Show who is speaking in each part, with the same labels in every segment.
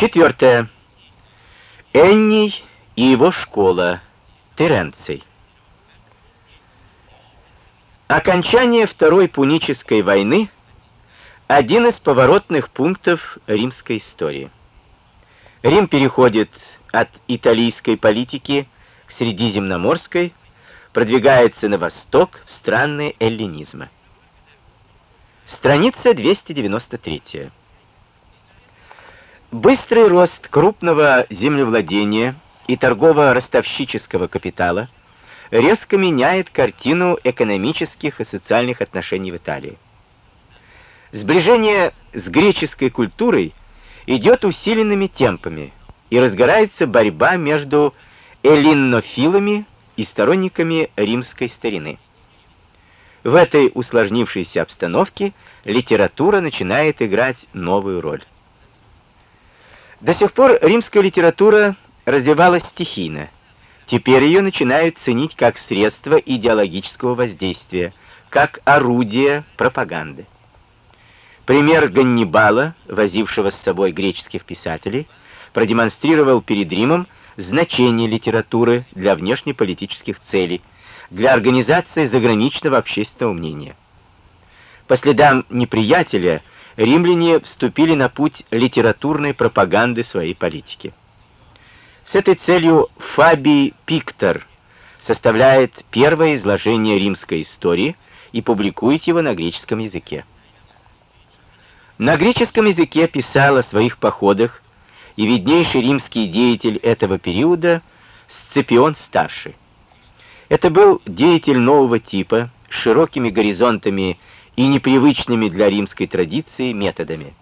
Speaker 1: Четвертое. Энний и его школа. Теренций. Окончание Второй Пунической войны – один из поворотных пунктов римской истории. Рим переходит от италийской политики к средиземноморской, продвигается на восток в страны эллинизма. Страница 293. Быстрый рост крупного землевладения и торгово-ростовщического капитала резко меняет картину экономических и социальных отношений в Италии. Сближение с греческой культурой идет усиленными темпами, и разгорается борьба между эллинофилами и сторонниками римской старины. В этой усложнившейся обстановке литература начинает играть новую роль. До сих пор римская литература развивалась стихийно. Теперь ее начинают ценить как средство идеологического воздействия, как орудие пропаганды. Пример Ганнибала, возившего с собой греческих писателей, продемонстрировал перед Римом значение литературы для внешнеполитических целей, для организации заграничного общественного мнения. По следам неприятеля римляне вступили на путь литературной пропаганды своей политики. С этой целью Фабий Пиктор составляет первое изложение римской истории и публикует его на греческом языке. На греческом языке писал о своих походах и виднейший римский деятель этого периода Сципион Старший. Это был деятель нового типа, с широкими горизонтами и непривычными для римской традиции методами.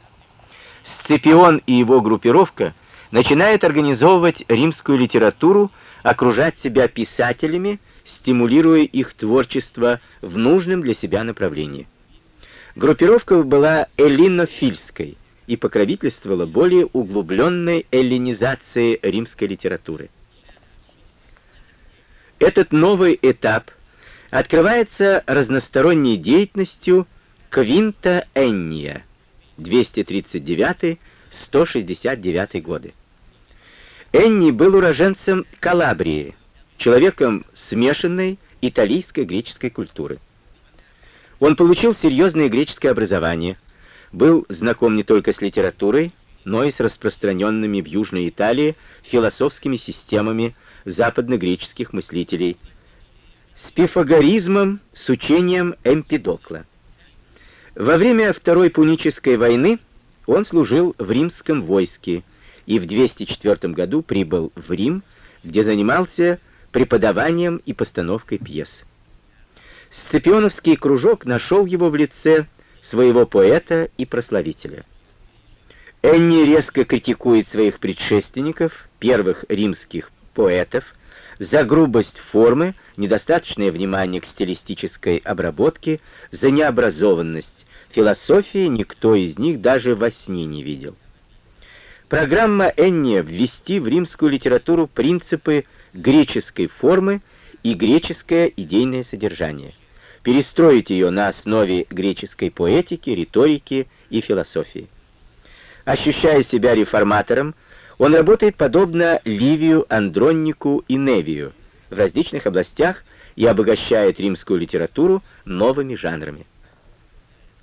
Speaker 1: Сципион и его группировка начинают организовывать римскую литературу, окружать себя писателями, стимулируя их творчество в нужном для себя направлении. Группировка была эллинофильской и покровительствовала более углубленной эллинизации римской литературы. Этот новый этап открывается разносторонней деятельностью Квинта Энния 239-169 годы. Энни был уроженцем Калабрии, человеком смешанной итальянской греческой культуры. Он получил серьезное греческое образование, был знаком не только с литературой, но и с распространенными в Южной Италии философскими системами западногреческих мыслителей – с пифагоризмом, с учением Эмпидокла. Во время Второй Пунической войны он служил в римском войске и в 204 году прибыл в Рим, где занимался преподаванием и постановкой пьес. Сципионовский кружок нашел его в лице своего поэта и прославителя. Энни резко критикует своих предшественников, первых римских поэтов, за грубость формы, недостаточное внимание к стилистической обработке, за необразованность. Философии никто из них даже во сне не видел. Программа Энния ввести в римскую литературу принципы греческой формы и греческое идейное содержание, перестроить ее на основе греческой поэтики, риторики и философии. Ощущая себя реформатором, он работает подобно Ливию, Андроннику и Невию в различных областях и обогащает римскую литературу новыми жанрами.